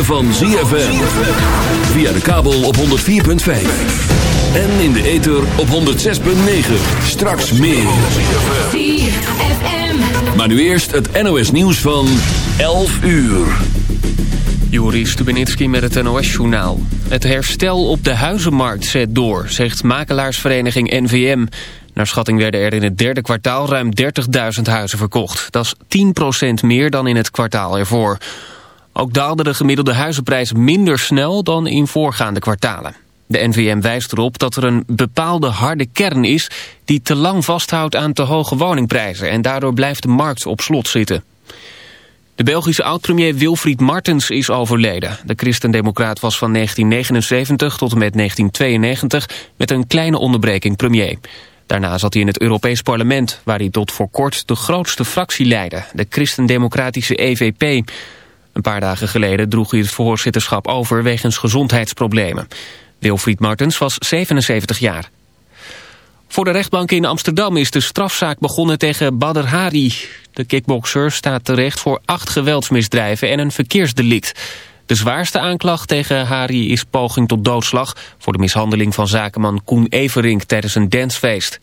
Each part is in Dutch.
ritme van ZFM. Via de kabel op 104.5. En in de ether op 106.9. Straks meer. ZFM. Maar nu eerst het NOS nieuws van 11 uur. Juri Stubenitski met het NOS-journaal. Het herstel op de huizenmarkt zet door, zegt makelaarsvereniging NVM. Naar schatting werden er in het derde kwartaal ruim 30.000 huizen verkocht. Dat is 10% meer dan in het kwartaal ervoor. Ook daalde de gemiddelde huizenprijs minder snel dan in voorgaande kwartalen. De NVM wijst erop dat er een bepaalde harde kern is... die te lang vasthoudt aan te hoge woningprijzen... en daardoor blijft de markt op slot zitten. De Belgische oud-premier Wilfried Martens is overleden. De christendemocraat was van 1979 tot en met 1992 met een kleine onderbreking premier. Daarna zat hij in het Europees Parlement, waar hij tot voor kort de grootste fractie leidde, de christendemocratische EVP. Een paar dagen geleden droeg hij het voorzitterschap over wegens gezondheidsproblemen. Wilfried Martens was 77 jaar. Voor de rechtbank in Amsterdam is de strafzaak begonnen tegen Badr Hari. De kickbokser staat terecht voor acht geweldsmisdrijven en een verkeersdelict. De zwaarste aanklacht tegen Hari is poging tot doodslag... voor de mishandeling van zakenman Koen Everink tijdens een dancefeest.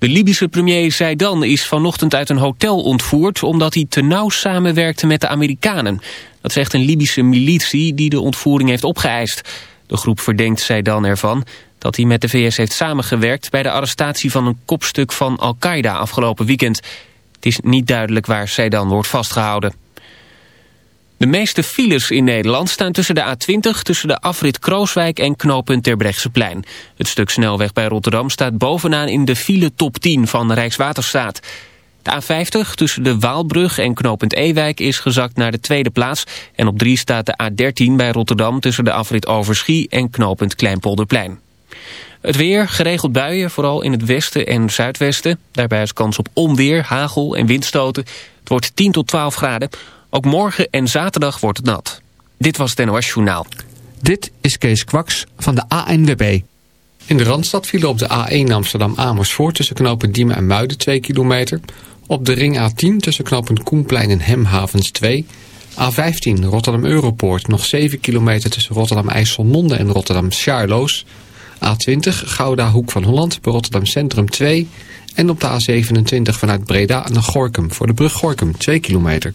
De Libische premier Zaidan is vanochtend uit een hotel ontvoerd... omdat hij te nauw samenwerkte met de Amerikanen. Dat zegt een Libische militie die de ontvoering heeft opgeëist. De groep verdenkt Zaidan ervan dat hij met de VS heeft samengewerkt... bij de arrestatie van een kopstuk van Al-Qaeda afgelopen weekend. Het is niet duidelijk waar Zaidan wordt vastgehouden. De meeste files in Nederland staan tussen de A20, tussen de afrit Krooswijk en knooppunt Terbrechtseplein. Het stuk snelweg bij Rotterdam staat bovenaan in de file top 10 van Rijkswaterstaat. De A50 tussen de Waalbrug en knooppunt Ewijk is gezakt naar de tweede plaats. En op 3 staat de A13 bij Rotterdam tussen de afrit Overschie en knooppunt Kleinpolderplein. Het weer, geregeld buien, vooral in het westen en zuidwesten. Daarbij is kans op onweer, hagel en windstoten. Het wordt 10 tot 12 graden. Ook morgen en zaterdag wordt het nat. Dit was het Journaal. Dit is Kees Kwaks van de ANWB. In de Randstad vielen op de A1 Amsterdam-Amersfoort... tussen knopen Diemen en Muiden 2 kilometer. Op de ring A10 tussen knopen Koenplein en Hemhavens 2... A15 Rotterdam-Europoort nog 7 kilometer tussen Rotterdam-IJsselmonde en Rotterdam-Charloes... A20 Gouda Hoek van Holland bij Rotterdam Centrum 2... en op de A27 vanuit Breda naar Gorkum voor de brug Gorkum 2 kilometer.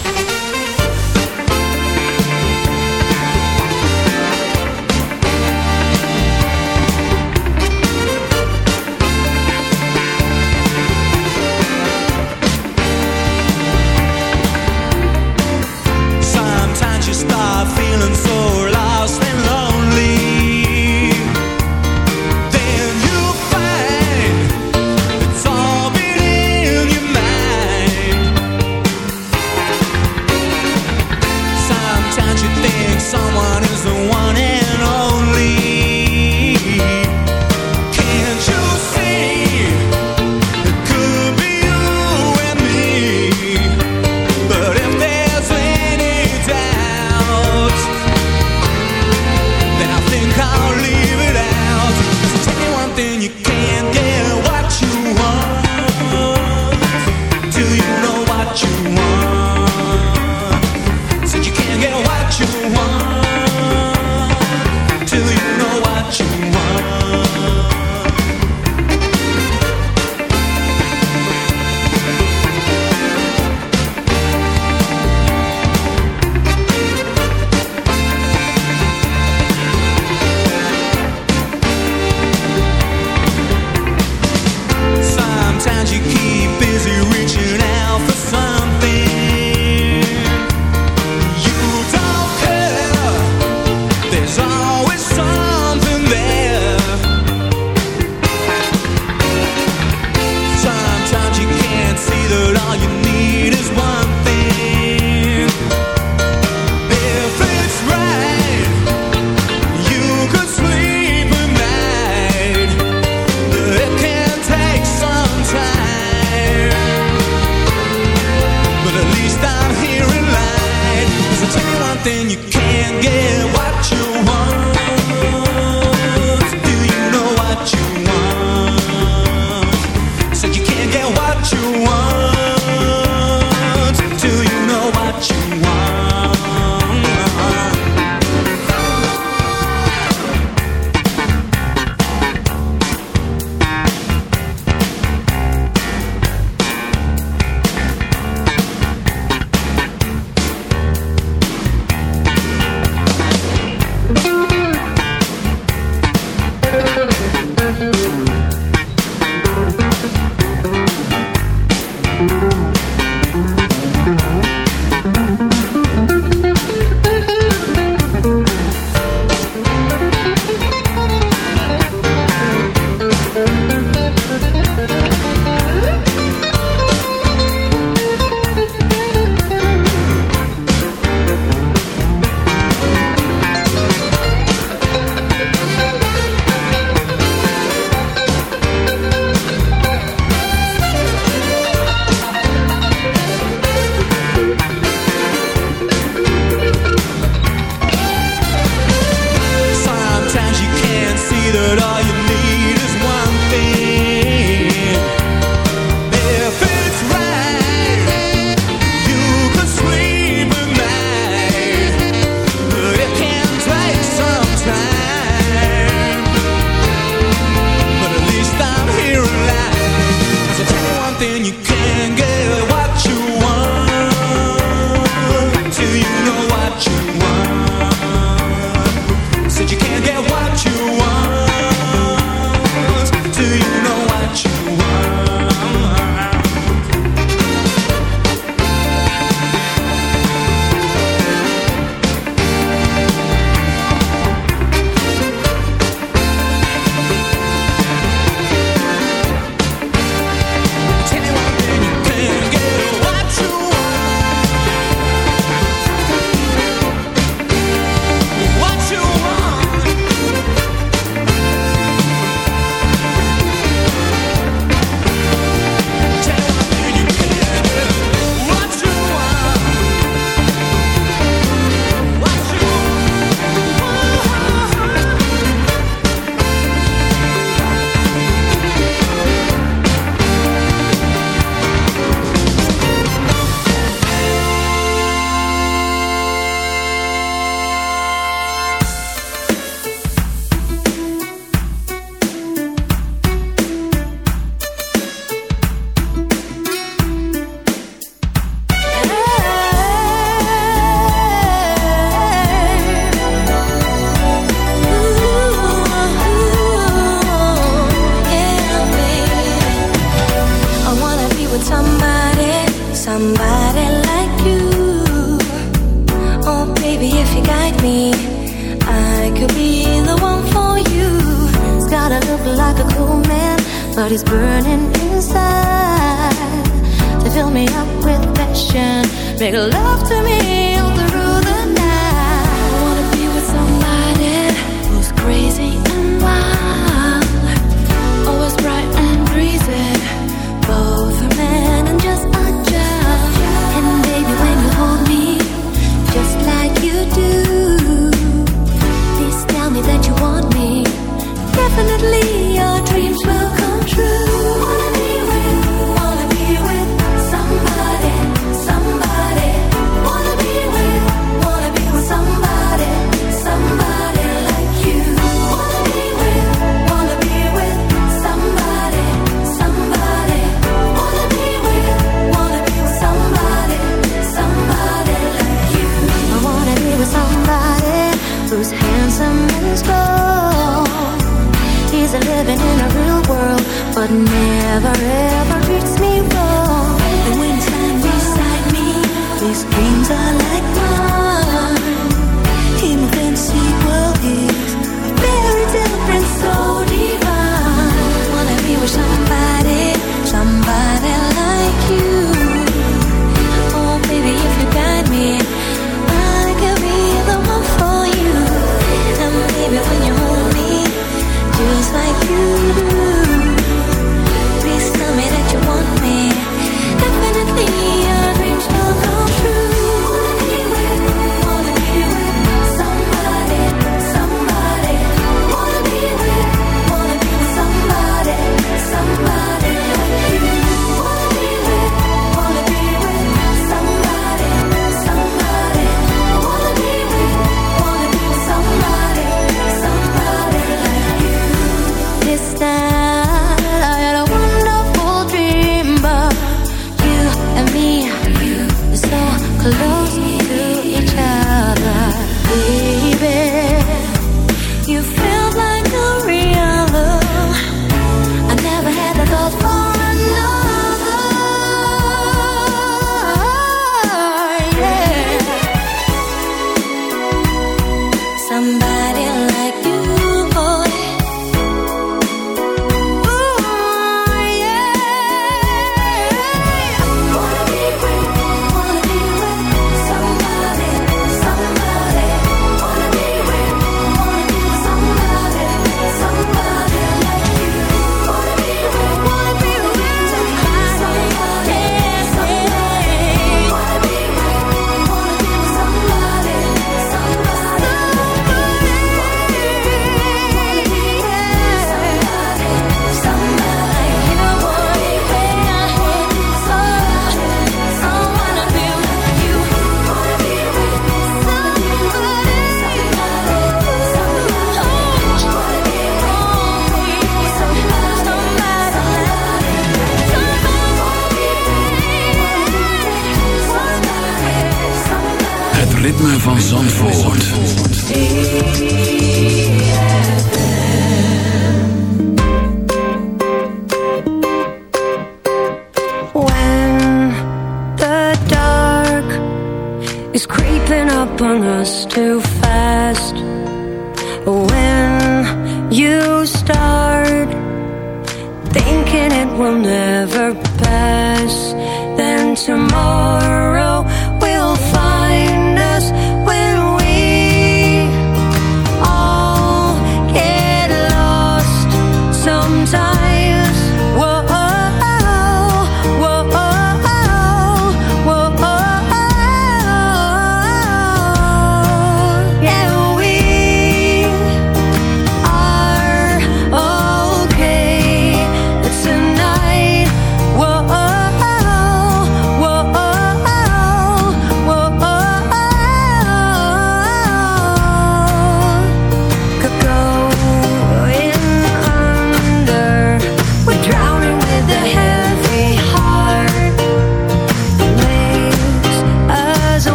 body's burning inside. They fill me up with passion, make love to me. but never ever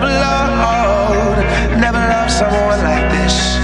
never loved, oh, never loved someone like this.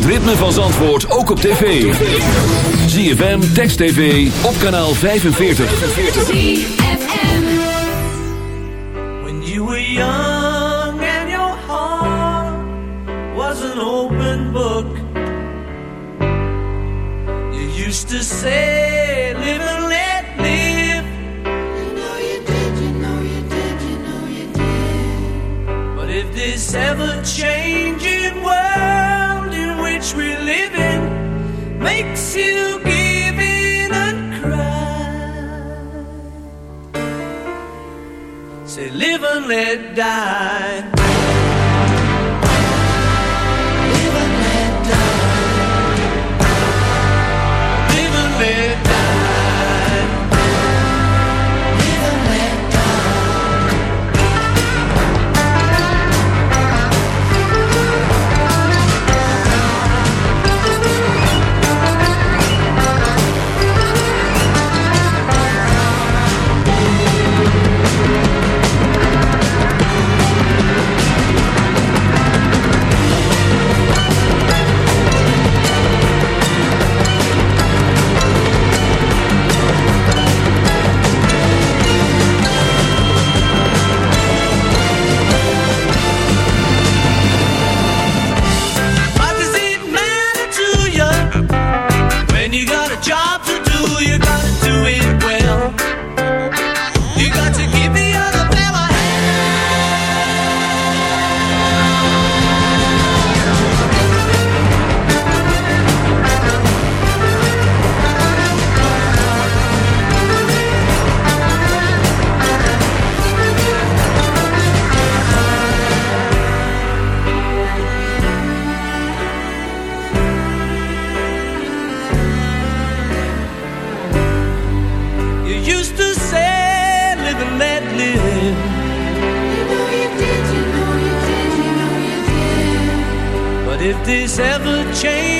het ritme van Zandvoort ook op tv. ZFM, Text TV, op kanaal 45. When you were young and your heart was an open book You used to say, live and let live You know you did, you know you did, you know you did But if this ever-changing world which we live in makes you give in and cry. Say, live and let die. If this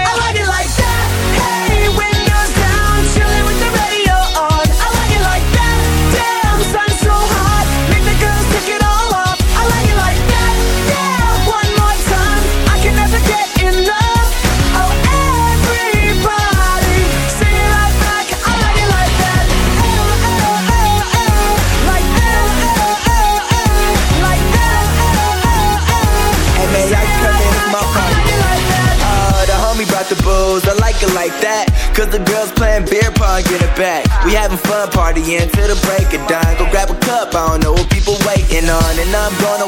We having fun partying till the break of dawn. Go grab a cup, I don't know what people waiting on. And I'm gonna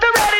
the ready.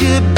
You.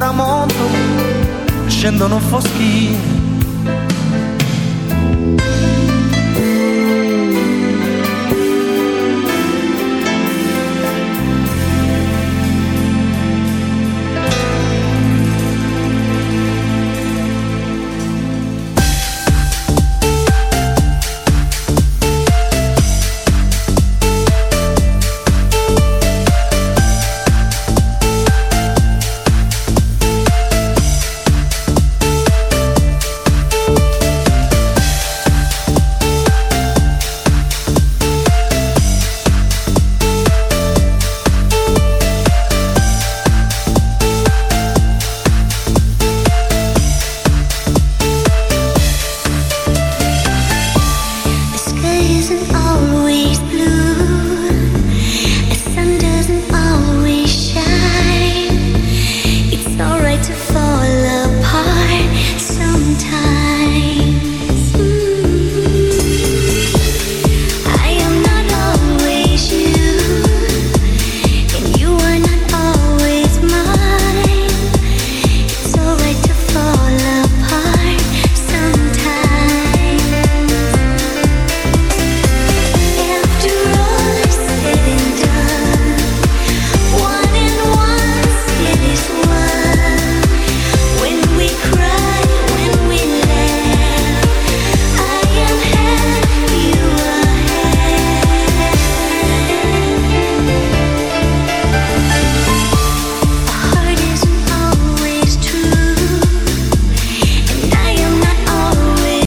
tramonto scendono foschie